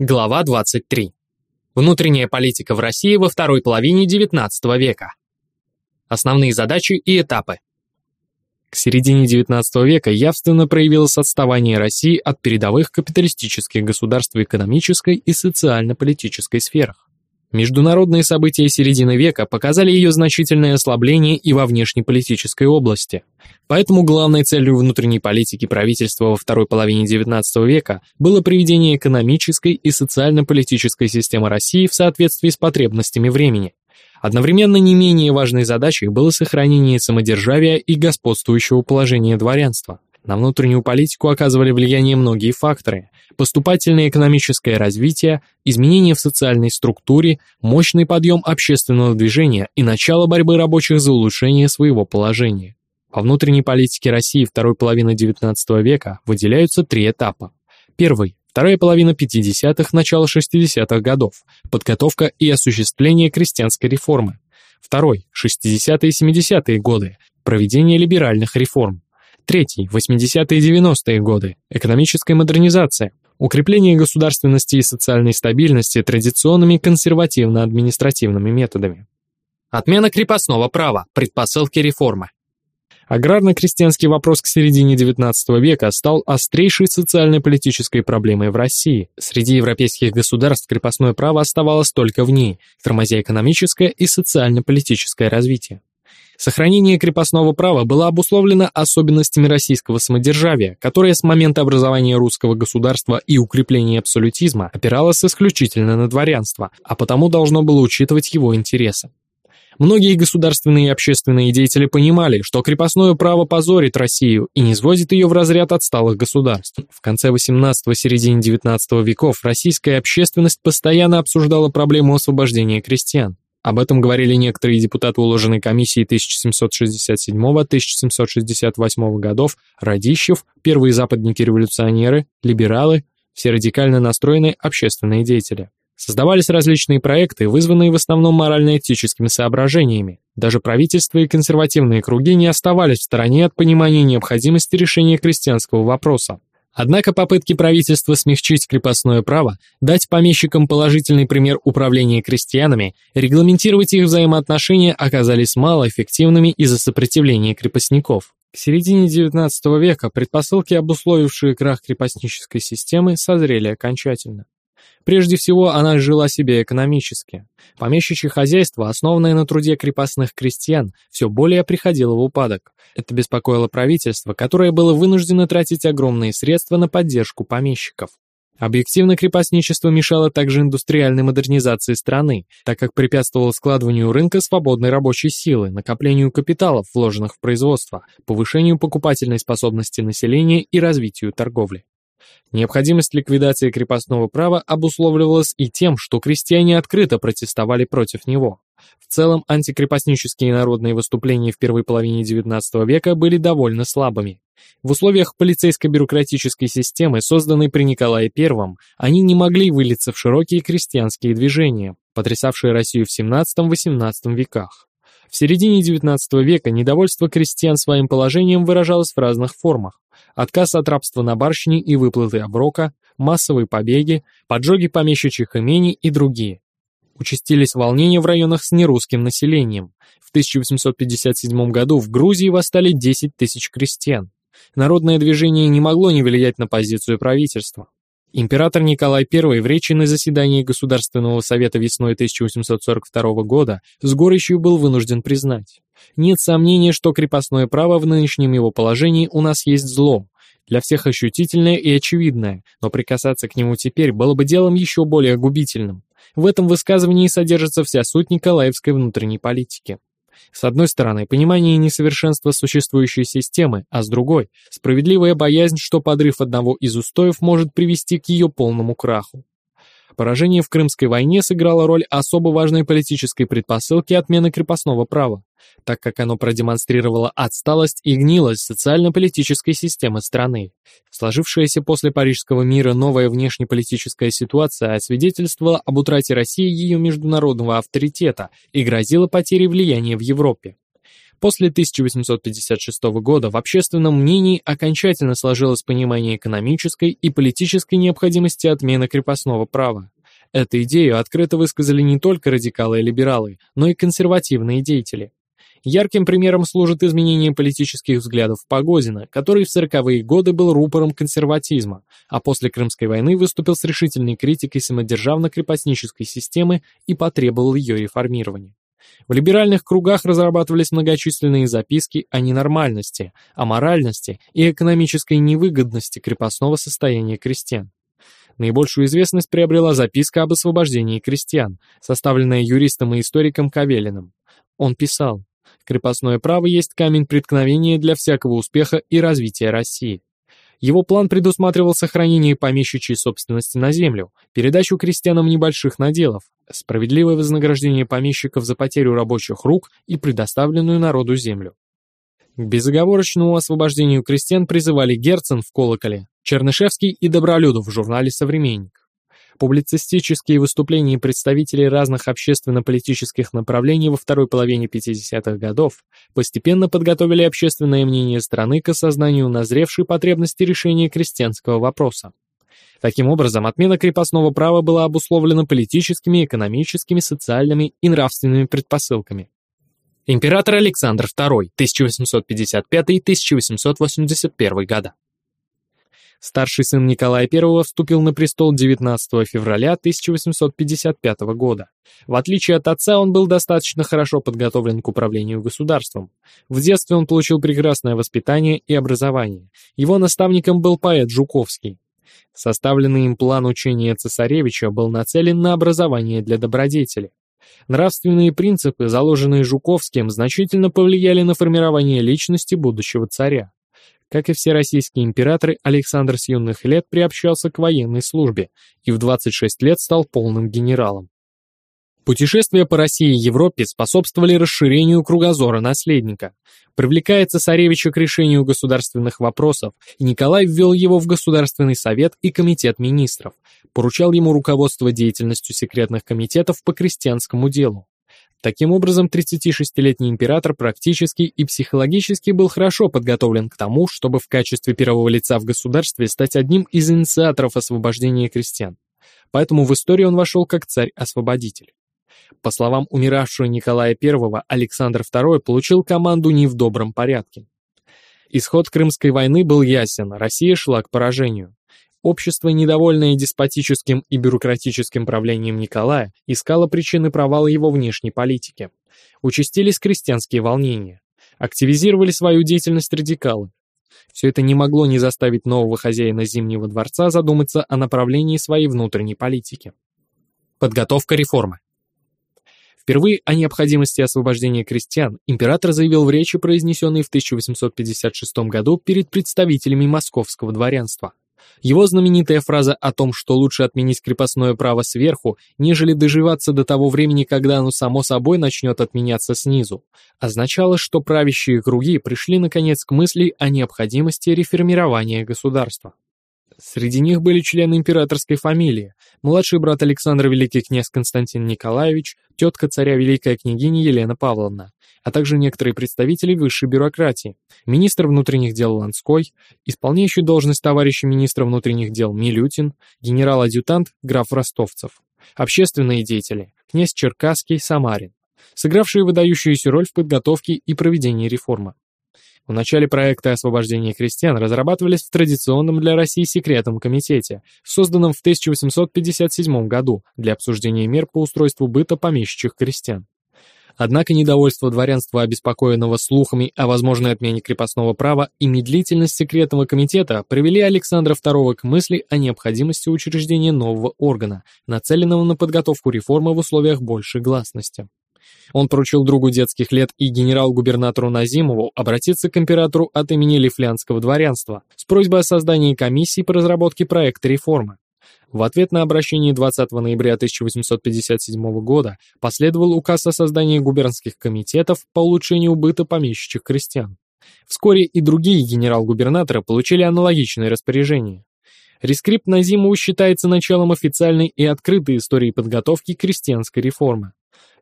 Глава 23. Внутренняя политика в России во второй половине XIX века. Основные задачи и этапы. К середине XIX века явственно проявилось отставание России от передовых капиталистических государств в экономической и социально-политической сферах. Международные события середины века показали ее значительное ослабление и во внешнеполитической области. Поэтому главной целью внутренней политики правительства во второй половине XIX века было приведение экономической и социально-политической системы России в соответствии с потребностями времени. Одновременно не менее важной задачей было сохранение самодержавия и господствующего положения дворянства. На внутреннюю политику оказывали влияние многие факторы – поступательное экономическое развитие, изменения в социальной структуре, мощный подъем общественного движения и начало борьбы рабочих за улучшение своего положения. Во внутренней политике России второй половины XIX века выделяются три этапа. Первый – вторая половина 50-х, начало 60-х годов, подготовка и осуществление крестьянской реформы. Второй – 60-е и 70-е годы, проведение либеральных реформ. Третий – 80-е и 90-е годы. Экономическая модернизация. Укрепление государственности и социальной стабильности традиционными консервативно-административными методами. Отмена крепостного права. Предпосылки реформы. Аграрно-крестьянский вопрос к середине XIX века стал острейшей социально-политической проблемой в России. Среди европейских государств крепостное право оставалось только в ней, тормозя экономическое и социально-политическое развитие. Сохранение крепостного права было обусловлено особенностями российского самодержавия, которое с момента образования русского государства и укрепления абсолютизма опиралось исключительно на дворянство, а потому должно было учитывать его интересы. Многие государственные и общественные деятели понимали, что крепостное право позорит Россию и не сводит ее в разряд отсталых государств. В конце XVIII-середине XIX веков российская общественность постоянно обсуждала проблему освобождения крестьян. Об этом говорили некоторые депутаты уложенной комиссии 1767-1768 годов, Радищев, первые западники-революционеры, либералы, все радикально настроенные общественные деятели. Создавались различные проекты, вызванные в основном морально-этическими соображениями. Даже правительство и консервативные круги не оставались в стороне от понимания необходимости решения крестьянского вопроса. Однако попытки правительства смягчить крепостное право, дать помещикам положительный пример управления крестьянами, регламентировать их взаимоотношения оказались малоэффективными из-за сопротивления крепостников. К середине XIX века предпосылки, обусловившие крах крепостнической системы, созрели окончательно. Прежде всего, она жила себе экономически. Помещичье хозяйство, основанное на труде крепостных крестьян, все более приходило в упадок. Это беспокоило правительство, которое было вынуждено тратить огромные средства на поддержку помещиков. Объективно крепостничество мешало также индустриальной модернизации страны, так как препятствовало складыванию рынка свободной рабочей силы, накоплению капиталов, вложенных в производство, повышению покупательной способности населения и развитию торговли. Необходимость ликвидации крепостного права обусловливалась и тем, что крестьяне открыто протестовали против него. В целом, антикрепостнические народные выступления в первой половине XIX века были довольно слабыми. В условиях полицейско-бюрократической системы, созданной при Николае I, они не могли вылиться в широкие крестьянские движения, потрясавшие Россию в XVII-XVIII веках. В середине XIX века недовольство крестьян своим положением выражалось в разных формах отказ от рабства на барщине и выплаты оброка, массовые побеги, поджоги помещичьих имений и другие. Участились волнения в районах с нерусским населением. В 1857 году в Грузии восстали 10 тысяч крестьян. Народное движение не могло не влиять на позицию правительства. Император Николай I в речи на заседании Государственного совета весной 1842 года с горечью был вынужден признать. Нет сомнения, что крепостное право в нынешнем его положении у нас есть зло, для всех ощутительное и очевидное, но прикасаться к нему теперь было бы делом еще более губительным. В этом высказывании содержится вся суть Николаевской внутренней политики. С одной стороны, понимание несовершенства существующей системы, а с другой – справедливая боязнь, что подрыв одного из устоев может привести к ее полному краху. Поражение в Крымской войне сыграло роль особо важной политической предпосылки отмены крепостного права, так как оно продемонстрировало отсталость и гнилость социально-политической системы страны. Сложившаяся после Парижского мира новая внешнеполитическая ситуация освидетельствовала об утрате России ее международного авторитета и грозила потерей влияния в Европе. После 1856 года в общественном мнении окончательно сложилось понимание экономической и политической необходимости отмены крепостного права. Эту идею открыто высказали не только радикалы и либералы, но и консервативные деятели. Ярким примером служит изменение политических взглядов Погодина, который в 40-е годы был рупором консерватизма, а после Крымской войны выступил с решительной критикой самодержавно-крепостнической системы и потребовал ее реформирования. В либеральных кругах разрабатывались многочисленные записки о ненормальности, аморальности и экономической невыгодности крепостного состояния крестьян. Наибольшую известность приобрела записка об освобождении крестьян, составленная юристом и историком Кавелиным. Он писал, Крепостное право есть камень преткновения для всякого успеха и развития России. Его план предусматривал сохранение помещичьей собственности на землю, передачу крестьянам небольших наделов, справедливое вознаграждение помещиков за потерю рабочих рук и предоставленную народу землю. К безоговорочному освобождению крестьян призывали Герцен в «Колоколе», Чернышевский и Добролюдов в журнале «Современник». Публицистические выступления представителей разных общественно-политических направлений во второй половине 50-х годов постепенно подготовили общественное мнение страны к осознанию назревшей потребности решения крестьянского вопроса. Таким образом, отмена крепостного права была обусловлена политическими, экономическими, социальными и нравственными предпосылками. Император Александр II, 1855-1881 года. Старший сын Николая I вступил на престол 19 февраля 1855 года. В отличие от отца, он был достаточно хорошо подготовлен к управлению государством. В детстве он получил прекрасное воспитание и образование. Его наставником был поэт Жуковский. Составленный им план учения цесаревича был нацелен на образование для добродетели. Нравственные принципы, заложенные Жуковским, значительно повлияли на формирование личности будущего царя. Как и все российские императоры, Александр с юных лет приобщался к военной службе и в 26 лет стал полным генералом. Путешествия по России и Европе способствовали расширению кругозора наследника. Привлекая цесаревича к решению государственных вопросов, и Николай ввел его в Государственный совет и Комитет министров, поручал ему руководство деятельностью секретных комитетов по крестьянскому делу. Таким образом, 36-летний император практически и психологически был хорошо подготовлен к тому, чтобы в качестве первого лица в государстве стать одним из инициаторов освобождения крестьян. Поэтому в историю он вошел как царь-освободитель. По словам умиравшего Николая I, Александр II получил команду не в добром порядке. Исход Крымской войны был ясен, Россия шла к поражению. Общество, недовольное деспотическим и бюрократическим правлением Николая, искало причины провала его внешней политики. Участились крестьянские волнения. Активизировали свою деятельность радикалы. Все это не могло не заставить нового хозяина Зимнего дворца задуматься о направлении своей внутренней политики. Подготовка реформы. Впервые о необходимости освобождения крестьян император заявил в речи, произнесенной в 1856 году перед представителями московского дворянства. Его знаменитая фраза о том, что лучше отменить крепостное право сверху, нежели доживаться до того времени, когда оно само собой начнет отменяться снизу, означала, что правящие круги пришли наконец к мысли о необходимости реформирования государства. Среди них были члены императорской фамилии, младший брат Александра Великий князь Константин Николаевич, тетка царя Великая княгиня Елена Павловна, а также некоторые представители высшей бюрократии, министр внутренних дел Ланской, исполняющий должность товарища министра внутренних дел Милютин, генерал-адъютант граф Ростовцев, общественные деятели, князь Черкасский, Самарин, сыгравшие выдающуюся роль в подготовке и проведении реформы. В начале проекта освобождения крестьян разрабатывались в традиционном для России секретном комитете, созданном в 1857 году для обсуждения мер по устройству быта помещичьих крестьян. Однако недовольство дворянства, обеспокоенного слухами о возможной отмене крепостного права и медлительность секретного комитета привели Александра II к мысли о необходимости учреждения нового органа, нацеленного на подготовку реформы в условиях большей гласности. Он поручил другу детских лет и генерал-губернатору Назимову обратиться к императору от имени Лифлянского дворянства с просьбой о создании комиссии по разработке проекта реформы. В ответ на обращение 20 ноября 1857 года последовал указ о создании губернских комитетов по улучшению быта помещичьих крестьян. Вскоре и другие генерал-губернаторы получили аналогичные распоряжения. Рескрипт Назимову считается началом официальной и открытой истории подготовки крестьянской реформы.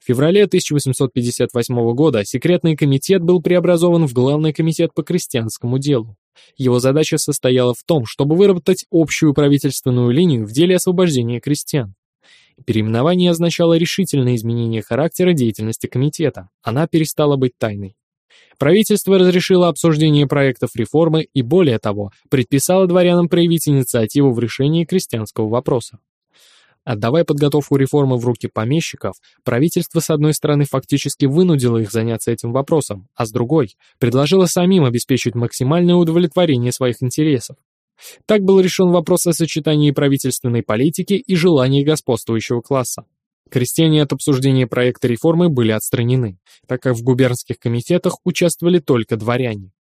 В феврале 1858 года секретный комитет был преобразован в Главный комитет по крестьянскому делу. Его задача состояла в том, чтобы выработать общую правительственную линию в деле освобождения крестьян. Переименование означало решительное изменение характера деятельности комитета, она перестала быть тайной. Правительство разрешило обсуждение проектов реформы и, более того, предписало дворянам проявить инициативу в решении крестьянского вопроса. Отдавая подготовку реформы в руки помещиков, правительство с одной стороны фактически вынудило их заняться этим вопросом, а с другой предложило самим обеспечить максимальное удовлетворение своих интересов. Так был решен вопрос о сочетании правительственной политики и желаний господствующего класса. Крестьяне от обсуждения проекта реформы были отстранены, так как в губернских комитетах участвовали только дворяне.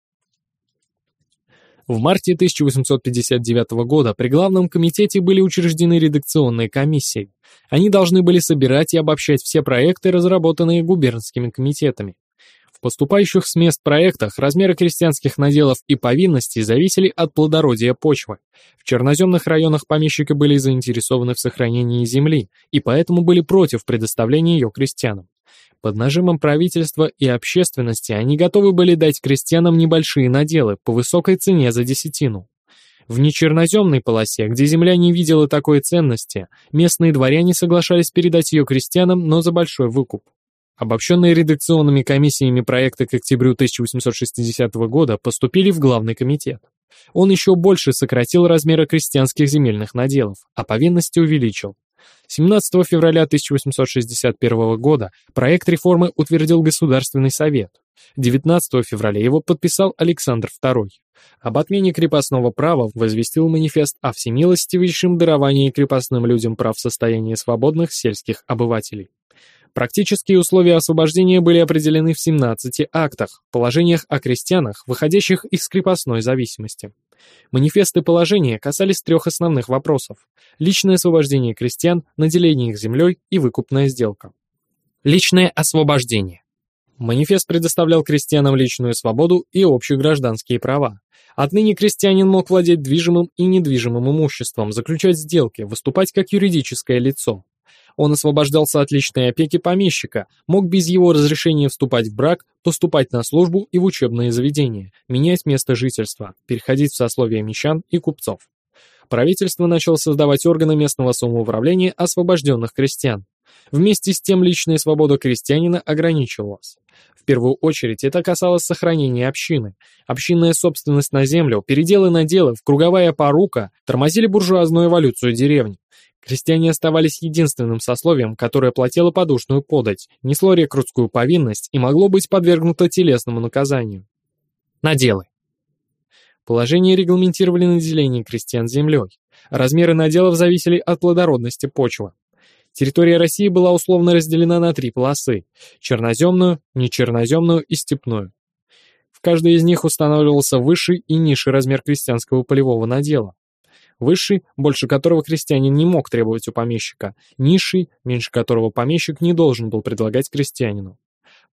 В марте 1859 года при Главном комитете были учреждены редакционные комиссии. Они должны были собирать и обобщать все проекты, разработанные губернскими комитетами. В поступающих с мест проектах размеры крестьянских наделов и повинностей зависели от плодородия почвы. В черноземных районах помещики были заинтересованы в сохранении земли и поэтому были против предоставления ее крестьянам. Под нажимом правительства и общественности они готовы были дать крестьянам небольшие наделы по высокой цене за десятину. В нечерноземной полосе, где земля не видела такой ценности, местные дворяне соглашались передать ее крестьянам, но за большой выкуп. Обобщенные редакционными комиссиями проекты к октябрю 1860 года поступили в Главный комитет. Он еще больше сократил размеры крестьянских земельных наделов, а повинности увеличил. 17 февраля 1861 года проект реформы утвердил Государственный совет. 19 февраля его подписал Александр II. Об отмене крепостного права возвестил манифест о всемилостивейшем даровании крепостным людям прав состояния свободных сельских обывателей. Практические условия освобождения были определены в 17 актах, положениях о крестьянах, выходящих из крепостной зависимости. Манифесты положения касались трех основных вопросов – личное освобождение крестьян, наделение их землей и выкупная сделка. Личное освобождение. Манифест предоставлял крестьянам личную свободу и общегражданские права. Отныне крестьянин мог владеть движимым и недвижимым имуществом, заключать сделки, выступать как юридическое лицо. Он освобождался от личной опеки помещика, мог без его разрешения вступать в брак, поступать на службу и в учебные заведения, менять место жительства, переходить в сословие мещан и купцов. Правительство начало создавать органы местного самоуправления освобожденных крестьян. Вместе с тем личная свобода крестьянина ограничивалась. В первую очередь это касалось сохранения общины. Общинная собственность на землю, переделы наделов, круговая порука тормозили буржуазную эволюцию деревни. Крестьяне оставались единственным сословием, которое платило подушную подать, несло рекрутскую повинность и могло быть подвергнуто телесному наказанию. Наделы. Положение регламентировали наделение крестьян землей. Размеры наделов зависели от плодородности почвы. Территория России была условно разделена на три полосы – черноземную, нечерноземную и степную. В каждой из них устанавливался высший и низший размер крестьянского полевого надела. Высший, больше которого крестьянин не мог требовать у помещика, низший, меньше которого помещик не должен был предлагать крестьянину.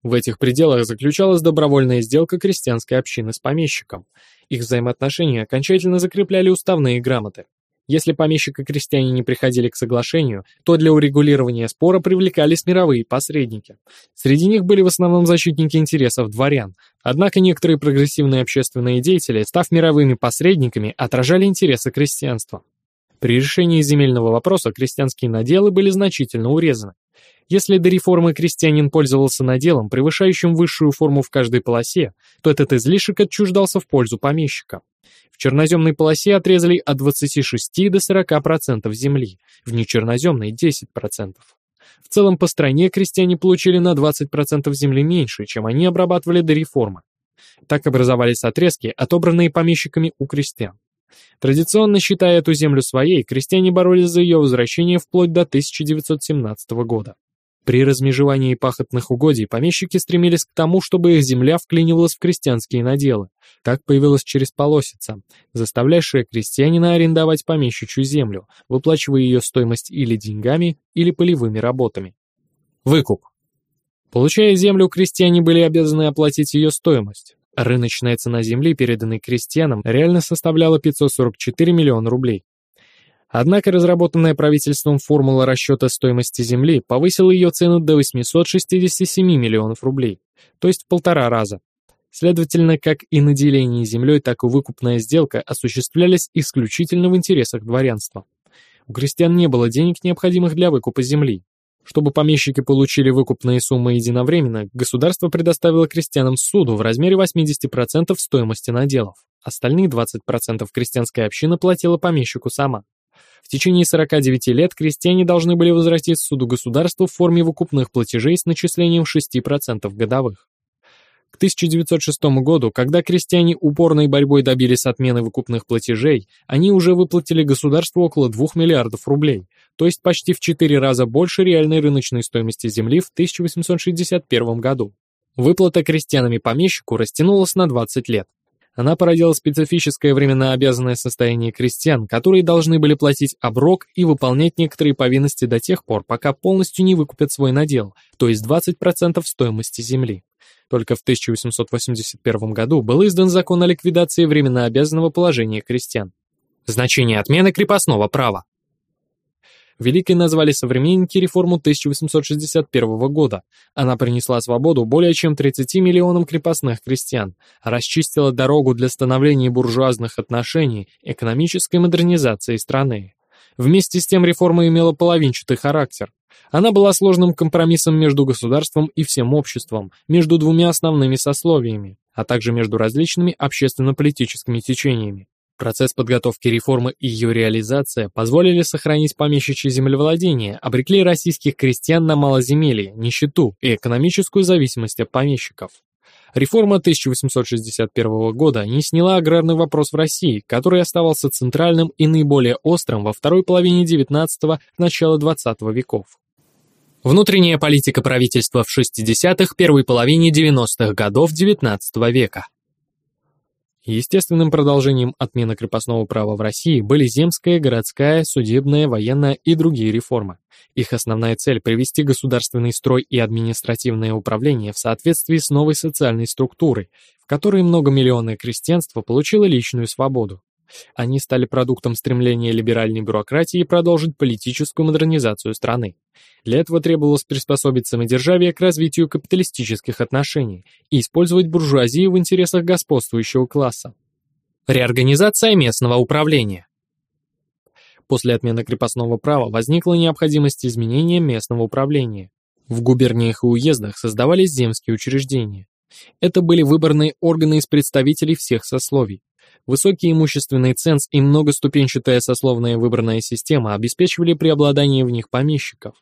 В этих пределах заключалась добровольная сделка крестьянской общины с помещиком. Их взаимоотношения окончательно закрепляли уставные грамоты. Если помещик и крестьяне не приходили к соглашению, то для урегулирования спора привлекались мировые посредники. Среди них были в основном защитники интересов дворян, однако некоторые прогрессивные общественные деятели, став мировыми посредниками, отражали интересы крестьянства. При решении земельного вопроса крестьянские наделы были значительно урезаны. Если до реформы крестьянин пользовался наделом, превышающим высшую форму в каждой полосе, то этот излишек отчуждался в пользу помещика. В черноземной полосе отрезали от 26 до 40% земли, в нечерноземной – 10%. В целом по стране крестьяне получили на 20% земли меньше, чем они обрабатывали до реформы. Так образовались отрезки, отобранные помещиками у крестьян. Традиционно считая эту землю своей, крестьяне боролись за ее возвращение вплоть до 1917 года. При размежевании пахотных угодий помещики стремились к тому, чтобы их земля вклинивалась в крестьянские наделы. Так появилась через полосица, заставлявшая крестьянина арендовать помещичью землю, выплачивая ее стоимость или деньгами, или полевыми работами. Выкуп. Получая землю, крестьяне были обязаны оплатить ее стоимость. Рыночная цена земли, переданной крестьянам, реально составляла 544 миллиона рублей. Однако разработанная правительством формула расчета стоимости земли повысила ее цену до 867 миллионов рублей, то есть в полтора раза. Следовательно, как и наделение землей, так и выкупная сделка осуществлялись исключительно в интересах дворянства. У крестьян не было денег, необходимых для выкупа земли. Чтобы помещики получили выкупные суммы единовременно, государство предоставило крестьянам суду в размере 80% стоимости наделов. Остальные 20% крестьянская община платила помещику сама. В течение 49 лет крестьяне должны были возвратить суду государству в форме выкупных платежей с начислением 6% годовых. К 1906 году, когда крестьяне упорной борьбой добились отмены выкупных платежей, они уже выплатили государству около 2 миллиардов рублей, то есть почти в 4 раза больше реальной рыночной стоимости земли в 1861 году. Выплата крестьянами помещику растянулась на 20 лет. Она породила специфическое временно обязанное состояние крестьян, которые должны были платить оброк и выполнять некоторые повинности до тех пор, пока полностью не выкупят свой надел, то есть 20% стоимости земли. Только в 1881 году был издан закон о ликвидации временно обязанного положения крестьян. Значение отмены крепостного права. Великой назвали современники реформу 1861 года. Она принесла свободу более чем 30 миллионам крепостных крестьян, расчистила дорогу для становления буржуазных отношений, экономической модернизации страны. Вместе с тем реформа имела половинчатый характер. Она была сложным компромиссом между государством и всем обществом, между двумя основными сословиями, а также между различными общественно-политическими течениями. Процесс подготовки реформы и ее реализация позволили сохранить помещичье землевладение, обрекли российских крестьян на малоземелье, нищету и экономическую зависимость от помещиков. Реформа 1861 года не сняла аграрный вопрос в России, который оставался центральным и наиболее острым во второй половине XIX – начала XX веков. Внутренняя политика правительства в 60-х, первой половине 90-х годов XIX века. Естественным продолжением отмены крепостного права в России были земская, городская, судебная, военная и другие реформы. Их основная цель – привести государственный строй и административное управление в соответствии с новой социальной структурой, в которой многомиллионное крестьянство получило личную свободу. Они стали продуктом стремления либеральной бюрократии продолжить политическую модернизацию страны. Для этого требовалось приспособить самодержавие к развитию капиталистических отношений и использовать буржуазию в интересах господствующего класса. Реорганизация местного управления. После отмены крепостного права возникла необходимость изменения местного управления. В губерниях и уездах создавались земские учреждения. Это были выборные органы из представителей всех сословий. Высокий имущественный ценз и многоступенчатая сословная выборная система обеспечивали преобладание в них помещиков.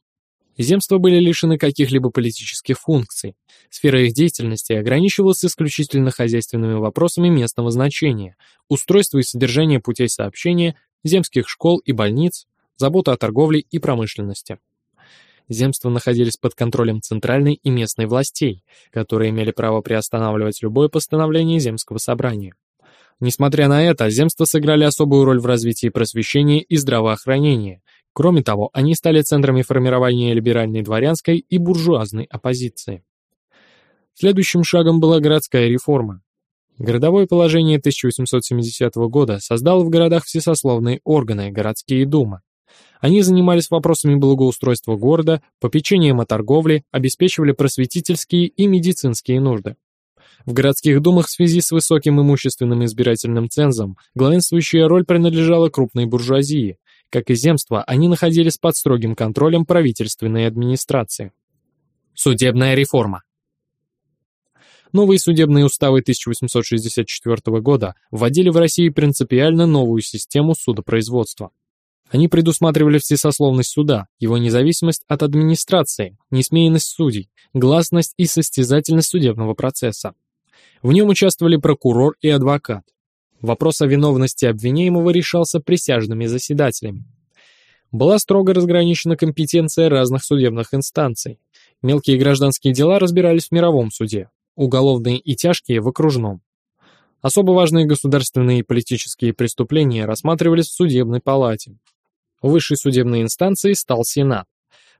Земства были лишены каких-либо политических функций. Сфера их деятельности ограничивалась исключительно хозяйственными вопросами местного значения, устройство и содержание путей сообщения, земских школ и больниц, забота о торговле и промышленности. Земства находились под контролем центральной и местной властей, которые имели право приостанавливать любое постановление земского собрания. Несмотря на это, земства сыграли особую роль в развитии просвещения и здравоохранения. Кроме того, они стали центрами формирования либеральной дворянской и буржуазной оппозиции. Следующим шагом была городская реформа. Городовое положение 1870 года создало в городах всесословные органы, городские думы. Они занимались вопросами благоустройства города, попечением о торговле, обеспечивали просветительские и медицинские нужды. В городских думах в связи с высоким имущественным избирательным цензом главенствующая роль принадлежала крупной буржуазии. Как и земства, они находились под строгим контролем правительственной администрации. Судебная реформа Новые судебные уставы 1864 года вводили в России принципиально новую систему судопроизводства. Они предусматривали всесословность суда, его независимость от администрации, несмеянность судей, гласность и состязательность судебного процесса. В нем участвовали прокурор и адвокат. Вопрос о виновности обвиняемого решался присяжными заседателями. Была строго разграничена компетенция разных судебных инстанций. Мелкие гражданские дела разбирались в мировом суде, уголовные и тяжкие – в окружном. Особо важные государственные и политические преступления рассматривались в судебной палате. Высшей судебной инстанцией стал Сенат.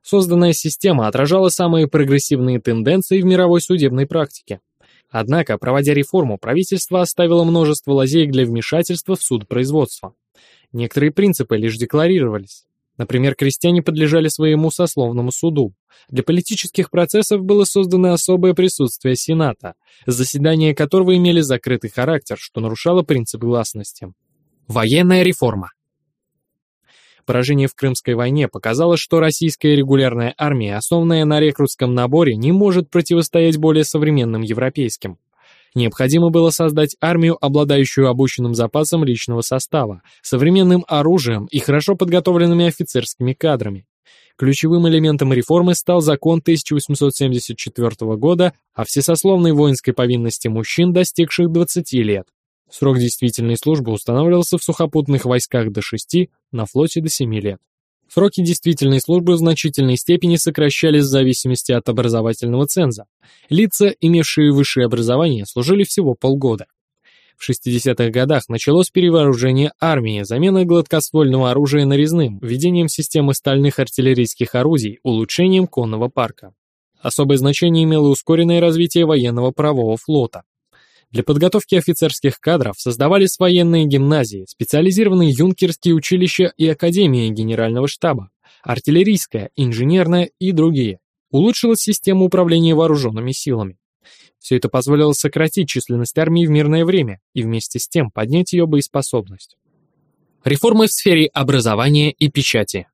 Созданная система отражала самые прогрессивные тенденции в мировой судебной практике. Однако, проводя реформу, правительство оставило множество лазеек для вмешательства в судопроизводство. Некоторые принципы лишь декларировались. Например, крестьяне подлежали своему сословному суду. Для политических процессов было создано особое присутствие Сената, заседания которого имели закрытый характер, что нарушало принцип гласности. Военная реформа. Поражение в Крымской войне показало, что российская регулярная армия, основанная на рекрутском наборе, не может противостоять более современным европейским. Необходимо было создать армию, обладающую обученным запасом личного состава, современным оружием и хорошо подготовленными офицерскими кадрами. Ключевым элементом реформы стал закон 1874 года о всесословной воинской повинности мужчин, достигших 20 лет. Срок действительной службы устанавливался в сухопутных войсках до 6, на флоте до 7 лет. Сроки действительной службы в значительной степени сокращались в зависимости от образовательного ценза. Лица, имевшие высшее образование, служили всего полгода. В 60-х годах началось перевооружение армии, замена гладкоствольного оружия нарезным, введением системы стальных артиллерийских орудий, улучшением конного парка. Особое значение имело ускоренное развитие военного правового флота. Для подготовки офицерских кадров создавались военные гимназии, специализированные юнкерские училища и академии генерального штаба, артиллерийская, инженерная и другие. Улучшилась система управления вооруженными силами. Все это позволило сократить численность армии в мирное время и вместе с тем поднять ее боеспособность. Реформы в сфере образования и печати.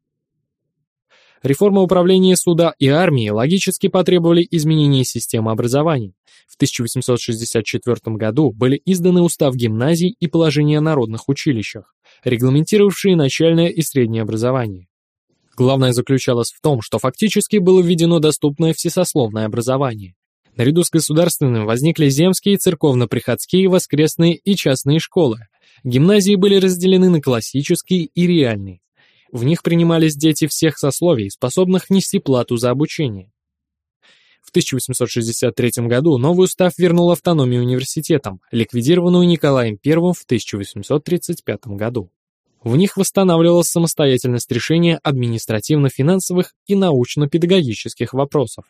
Реформа управления суда и армии логически потребовали изменения системы образования. В 1864 году были изданы устав гимназий и положения народных училищах, регламентировавшие начальное и среднее образование. Главное заключалось в том, что фактически было введено доступное всесословное образование. Наряду с государственным возникли земские, церковно-приходские, воскресные и частные школы. Гимназии были разделены на классические и реальные. В них принимались дети всех сословий, способных нести плату за обучение. В 1863 году новый устав вернул автономию университетам, ликвидированную Николаем I в 1835 году. В них восстанавливалась самостоятельность решения административно-финансовых и научно-педагогических вопросов.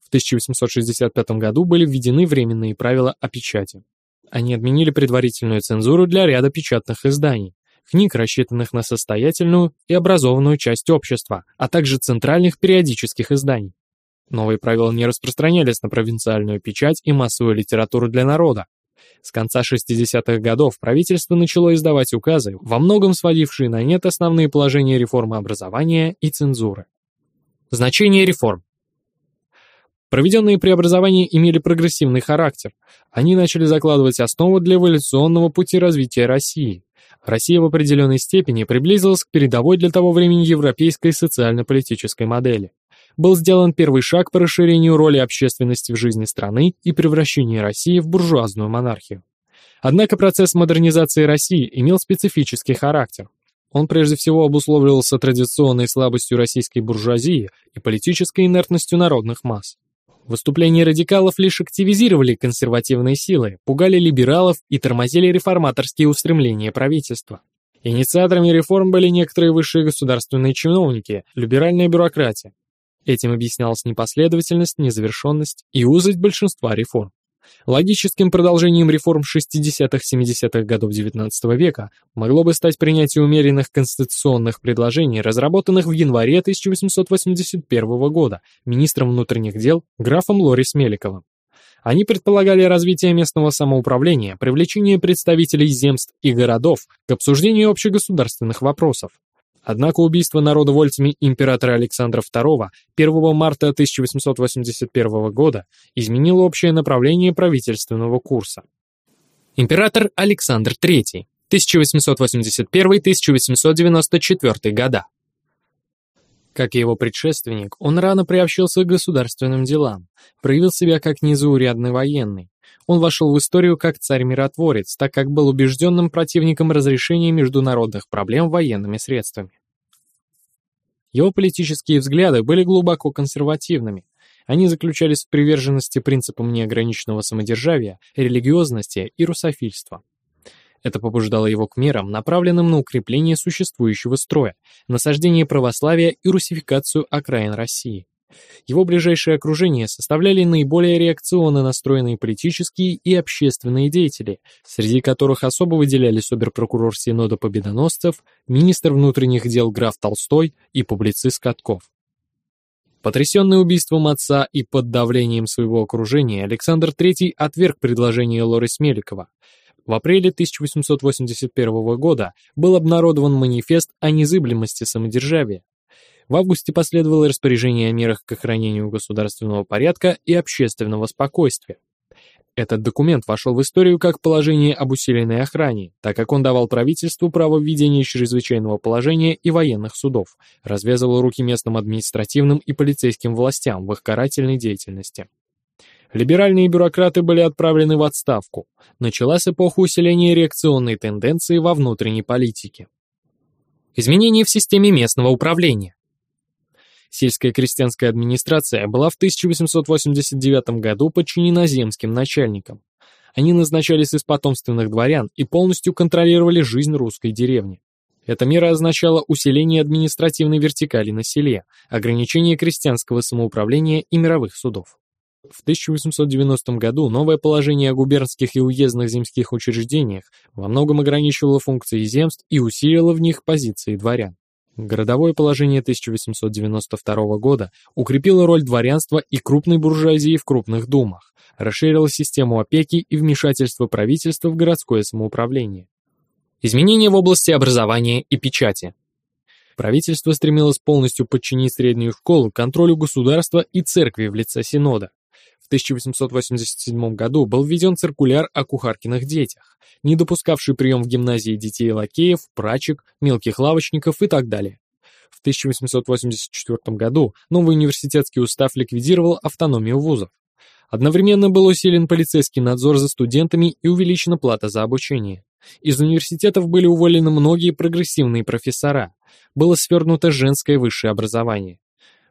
В 1865 году были введены временные правила о печати. Они отменили предварительную цензуру для ряда печатных изданий, книг, рассчитанных на состоятельную и образованную часть общества, а также центральных периодических изданий. Новые правила не распространялись на провинциальную печать и массовую литературу для народа. С конца 60-х годов правительство начало издавать указы, во многом сводившие на нет основные положения реформы образования и цензуры. Значение реформ Проведенные преобразования имели прогрессивный характер. Они начали закладывать основу для эволюционного пути развития России. Россия в определенной степени приблизилась к передовой для того времени европейской социально-политической модели. Был сделан первый шаг по расширению роли общественности в жизни страны и превращению России в буржуазную монархию. Однако процесс модернизации России имел специфический характер. Он прежде всего обусловливался традиционной слабостью российской буржуазии и политической инертностью народных масс. Выступления радикалов лишь активизировали консервативные силы, пугали либералов и тормозили реформаторские устремления правительства. Инициаторами реформ были некоторые высшие государственные чиновники, либеральная бюрократия. Этим объяснялась непоследовательность, незавершенность и узость большинства реформ. Логическим продолжением реформ 60-70-х годов XIX века могло бы стать принятие умеренных конституционных предложений, разработанных в январе 1881 года министром внутренних дел графом Лорис Меликовым. Они предполагали развитие местного самоуправления, привлечение представителей земств и городов к обсуждению общегосударственных вопросов, Однако убийство народовольцами императора Александра II 1 марта 1881 года изменило общее направление правительственного курса. Император Александр III 1881-1894 года. Как и его предшественник, он рано приобщился к государственным делам, проявил себя как незаурядный военный. Он вошел в историю как царь-миротворец, так как был убежденным противником разрешения международных проблем военными средствами. Его политические взгляды были глубоко консервативными. Они заключались в приверженности принципам неограниченного самодержавия, религиозности и русофильства. Это побуждало его к мерам, направленным на укрепление существующего строя, насаждение православия и русификацию окраин России. Его ближайшее окружение составляли наиболее реакционно настроенные политические и общественные деятели, среди которых особо выделялись оберпрокурор Синода Победоносцев, министр внутренних дел граф Толстой и публицист Катков. Потрясенный убийством отца и под давлением своего окружения, Александр III отверг предложение Лоры Смеликова. В апреле 1881 года был обнародован манифест о незыблемости самодержавия, в августе последовало распоряжение о мерах к охранению государственного порядка и общественного спокойствия. Этот документ вошел в историю как положение об усиленной охране, так как он давал правительству право введения чрезвычайного положения и военных судов, развязывал руки местным административным и полицейским властям в их карательной деятельности. Либеральные бюрократы были отправлены в отставку. Началась эпоха усиления реакционной тенденции во внутренней политике. Изменения в системе местного управления. Сельская крестьянская администрация была в 1889 году подчинена земским начальникам. Они назначались из потомственных дворян и полностью контролировали жизнь русской деревни. Эта мера означала усиление административной вертикали на селе, ограничение крестьянского самоуправления и мировых судов. В 1890 году новое положение о губернских и уездных земских учреждениях во многом ограничивало функции земств и усилило в них позиции дворян. Городовое положение 1892 года укрепило роль дворянства и крупной буржуазии в крупных думах, расширило систему опеки и вмешательство правительства в городское самоуправление. Изменения в области образования и печати. Правительство стремилось полностью подчинить среднюю школу контролю государства и церкви в лице Синода. В 1887 году был введен циркуляр о кухаркиных детях, не допускавший прием в гимназии детей лакеев, прачек, мелких лавочников и так далее. В 1884 году новый университетский устав ликвидировал автономию вузов. Одновременно был усилен полицейский надзор за студентами и увеличена плата за обучение. Из университетов были уволены многие прогрессивные профессора. Было свернуто женское высшее образование.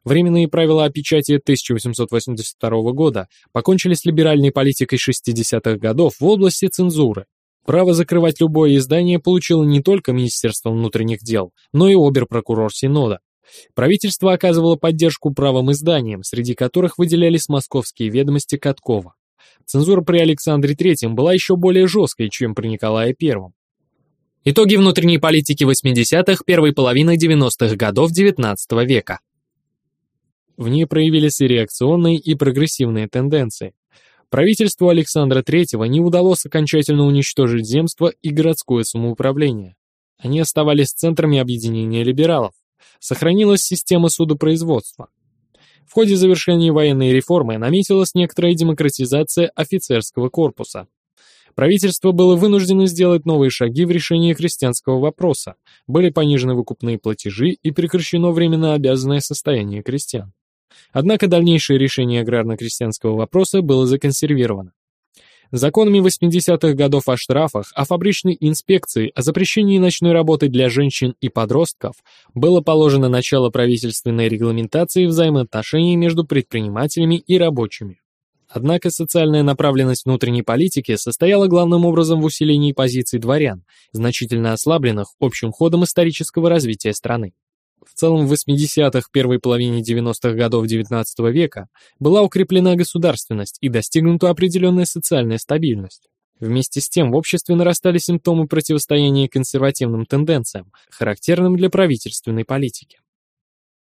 Временные правила о печати 1882 года покончили с либеральной политикой 60-х годов в области цензуры. Право закрывать любое издание получило не только Министерство внутренних дел, но и оберпрокурор Синода. Правительство оказывало поддержку правым изданиям, среди которых выделялись московские ведомости Каткова. Цензура при Александре III была еще более жесткой, чем при Николае I. Итоги внутренней политики 80-х, первой половины 90-х годов XIX века. В ней проявились и реакционные, и прогрессивные тенденции. Правительству Александра III не удалось окончательно уничтожить земство и городское самоуправление. Они оставались центрами объединения либералов. Сохранилась система судопроизводства. В ходе завершения военной реформы наметилась некоторая демократизация офицерского корпуса. Правительство было вынуждено сделать новые шаги в решении христианского вопроса, были понижены выкупные платежи и прекращено временно обязанное состояние крестьян. Однако дальнейшее решение аграрно-крестьянского вопроса было законсервировано. Законами 80-х годов о штрафах, о фабричной инспекции, о запрещении ночной работы для женщин и подростков было положено начало правительственной регламентации взаимоотношений между предпринимателями и рабочими. Однако социальная направленность внутренней политики состояла главным образом в усилении позиций дворян, значительно ослабленных общим ходом исторического развития страны. В целом в 80-х, первой половине 90-х годов XIX века была укреплена государственность и достигнута определенная социальная стабильность. Вместе с тем в обществе нарастали симптомы противостояния консервативным тенденциям, характерным для правительственной политики.